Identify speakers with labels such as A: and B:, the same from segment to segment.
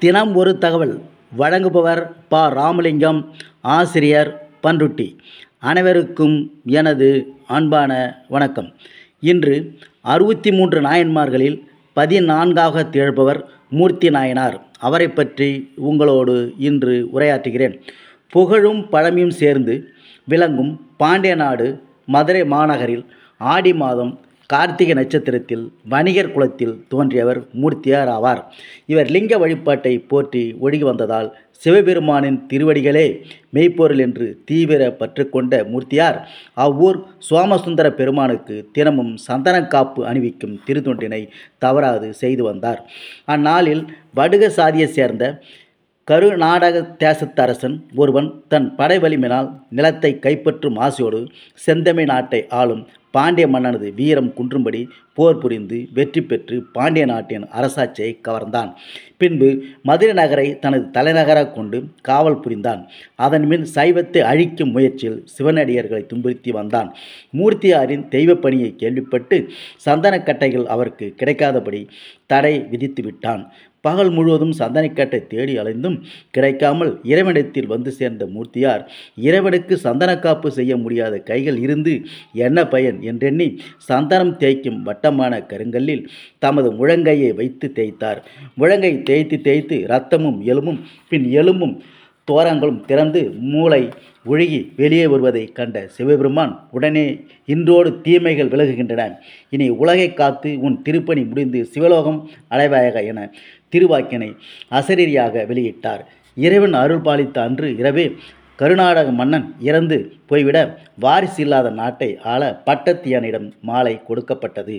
A: தினம் ஒரு தகவல். வழங்குபவர் ப. ராமலிங்கம் ஆசிரியர் பன்ருட்டி. அனைவருக்கும் எனது அன்பான வணக்கம். இன்று அறுபத்தி மூன்று நாயன்மார்களில் பதினான்காக திகழ்பவர் மூர்த்தி நாயனார். அவரை பற்றி உங்களோடு இன்று உரையாற்றுகிறேன். புகழும் பழமையும் சேர்ந்து விளங்கும் பாண்டிய நாடு மதுரை மாநகரில் ஆடி மாதம் கார்த்திகை நட்சத்திரத்தில் வணிகர் குலத்தில் தோன்றியவர் மூர்த்தியார் ஆவார் இவர் லிங்க வழிபாட்டை போற்றி ஒழுகி வந்ததால் சிவபெருமானின் திருவடிகளே மெய்ப்பொருள் என்று தீவிர பற்று கொண்ட மூர்த்தியார். அவ்வூர் சோமசுந்தர பெருமானுக்கு தினமும் சந்தனக்காப்பு அணிவிக்கும் திருத்தொண்டினை தவறாது செய்து வந்தார். அந்நாளில் வடுக சாதியை சேர்ந்த கருநாடக தேசத்தரசன் ஒருவன் தன் படை வலிமையினால் நிலத்தை கைப்பற்றும் ஆசையோடு செந்தமிழ் நாட்டை ஆளும் பாண்டிய மன்னனது வீரம் குன்றும்படி போர் புரிந்து வெற்றி பெற்று பாண்டிய நாட்டின் அரசாட்சியை கவர்ந்தான். பின்பு மதுரை நகரை தனது தலைநகராக கொண்டு காவல் புரிந்தான். அதன் பின் சைவத்தை அழிக்கும் முயற்சியில் சிவனடியர்களை துன்புறுத்தி வந்தான். மூர்த்தியாரின் தெய்வ பணியை கேள்விப்பட்டு சந்தனக்கட்டைகள் அவருக்கு கிடைக்காதபடி தடை விதித்து விட்டான். பகல் முழுவதும் சந்தனக்கட்டை தேடி அலைந்தும் கிடைக்காமல் இறைவனிடத்தில் வந்து சேர்ந்த மூர்த்தியார் இறைவனுக்கு சந்தனக்காப்பு செய்ய முடியாத கைகள் இருந்து என்ன பயன்? என்றெண்ணி சந்தனம் தேய்க்கும் வட்டமான கருங்கல்லில் தமது முழங்கையை வைத்து தேய்த்தார். முழங்கை தேய்த்து தேய்த்து இரத்தமும் எலும்பும் பின் எலும்பும் தோரங்களும் திறந்து மூளை ஒழுகி வெளியே வருவதை கண்ட சிவபெருமான் உடனே இன்றோடு தீமைகள் விலகுகின்றன. இனி உலகை காத்து உன் திருப்பணி முடிந்து சிவலோகம் அடைவாயாக என திருவாக்கினை அசரீரியாக வெளியிட்டார். இறைவன் அருள் பாலித்த அன்று இரவே கருநாடக மன்னன் இறந்து போய்விட வாரிசு இல்லாத நாட்டை ஆள பட்டத்தியனிடம் மாலை கொடுக்கப்பட்டது.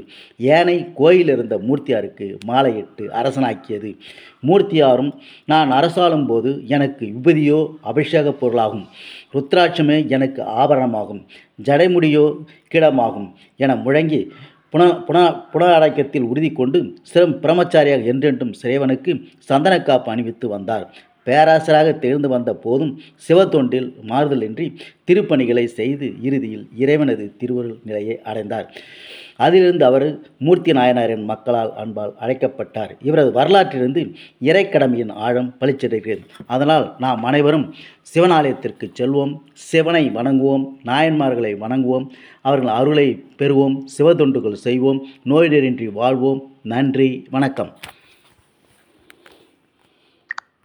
A: ஏனை கோயில் இருந்த மூர்த்தியாருக்கு மாலையிட்டு அரசனாக்கியது. மூர்த்தியாரும் நான் அரசாளும் போது எனக்கு விபதியோ அபிஷேக பொருளாகும். ருத்ராட்சமே எனக்கு ஆபரணமாகும். ஜடைமுடியோ கிடமாகும் என முழங்கி புன புன புனரடக்கத்தில் உறுதி கொண்டு சிறம் பிரம்மச்சாரியாக என்றென்றும் சிறைவனுக்கு சந்தனக்காப்பு அணிவித்து வந்தார். பேராசராக திகழ்ந்து வந்த போதும் சிவத்தொண்டில் மாறுதலின்றி திருப்பணிகளை செய்து இறுதியில் இறைவனது திருவருள் நிலையை அடைந்தார். அதிலிருந்து அவர் மூர்த்தி நாயனாரின் மக்களால் அன்பால் அழைக்கப்பட்டார். இவரது வரலாற்றிலிருந்து இறைக்கடமையின் ஆழம் பளிச்சிடுகிறது. அதனால் நாம் அனைவரும் சிவனாலயத்திற்கு செல்வோம் சிவனை வணங்குவோம் நாயன்மார்களை வணங்குவோம் அவர்கள் அருளை பெறுவோம் சிவத்தொண்டுகள் செய்வோம் நோயிடரின்றி வாழ்வோம். நன்றி வணக்கம்.